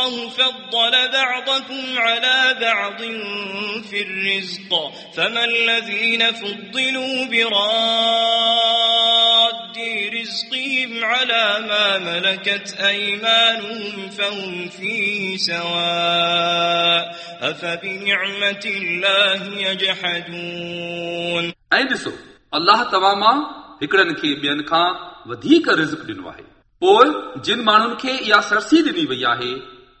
والله فضل بعضكم على بعض في الرزق فما الذين فضلوا براد رزقهم على ما ملكت أيمانهم فهم فيه سواء أفبنعمة الله يجحدون ऐं ॾिसो अल्लाह तव्हां मां हिकिड़नि खे ॿियनि खां वधीक रिज़्क ॾिनो आहे पोइ जिन माण्हुनि खे इहा सरसी ॾिनी वई आहे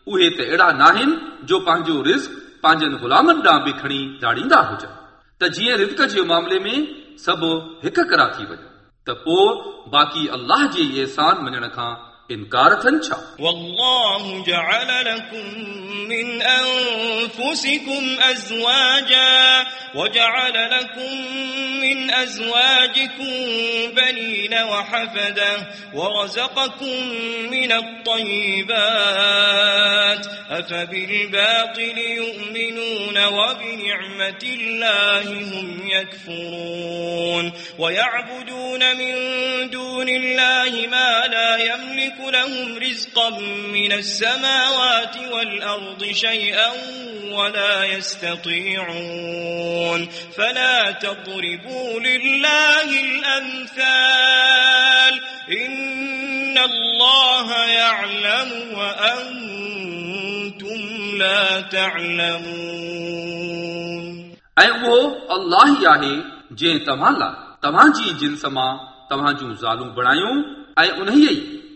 उहे त अहिड़ा नाहिनि जो पंहिंजो रिज़्क पंहिंजनि ग़ुलामनि ॾांहुं बि खणी चाढ़ींदा हुजनि त जीअं रिज़्क जे मामले में सभु हिकु करा थी वञनि त पोइ बाक़ी अल्लाह जे इहसान मञण खां انکار تھن چھا والله جعل لكم من أنفسكم أزواجا وجعل لكم من أزواجكم بنين وحفدا ورزقكم من الطيبات أفبالباطل يؤمنون وبنعمة الله هم يكفرون ويعبدون من دون الله ما لا يملك لهم رزقا من السماوات والأرض شيئا ولا يستطيعون فلا تضربوا لله الأمثال إن الله يعلم وأنتم لا تعلمون ऐं उहो अल्लाह ई आहे जंहिं तव्हां लाइ तव्हांजी जिन्स मां तव्हां जूं ज़ालूं बणायूं ऐं उन्हीअ ई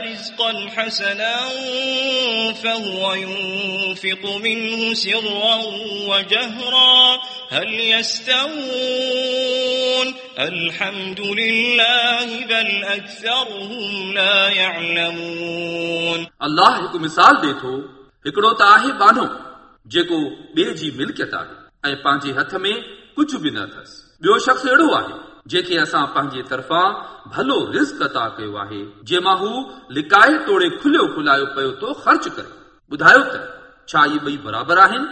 رزقا حسنا فهو ينفق منه سرا وجهرا هل يستوون الحمد لله بل أكثرهم لا يعلمون अल्लाह हिकु मिसाल ॾे थो हिकिड़ो त आहे बानो जेको ॿिए जी मिल्कियत आहे ऐं पंहिंजे हथ में कुझु बि न अथसि ॿियो शख़्स अहिड़ो आहे जंहिंखे असां पंहिंजे तरफ़ां भलो रिस्क अता कयो आहे जंहिंमां हू लिकाए तोड़े खुलियो खुलायो पियो थो ख़र्च करे ॿुधायो त छा इहे ॿई बराबरि आहिनि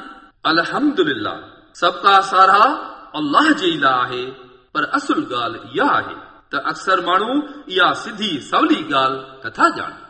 अलहमदुलिल्ला सबका सारा अल्लाह जे ई लाइ आहे पर असुल ॻाल्हि इहा आहे त अक्सर माण्हू इहा सिधी सवली ॻाल्हि नथा ॼाणनि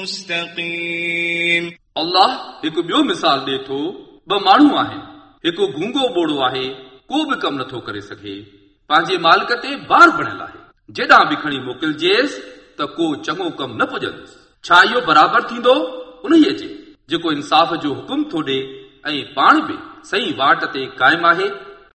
مستقيم अल्लाह हिकु ॿियो मिसाल ॾे थो ॿ माण्हू आहिनि हिकु गूंगो ॿोड़ो आहे को बि कमु नथो करे सघे पंहिंजे मालिक ते बार बणियल आहे जेॾां बि खणी मोकिलिजेसि त को चङो कमु न पुॼंदुसि छा इहो बराबरि थींदो उन्हीअ जे जेको इंसाफ़ जो हुकुम थो ॾे ऐं पाण बि सही वाट ते क़ाइमु आहे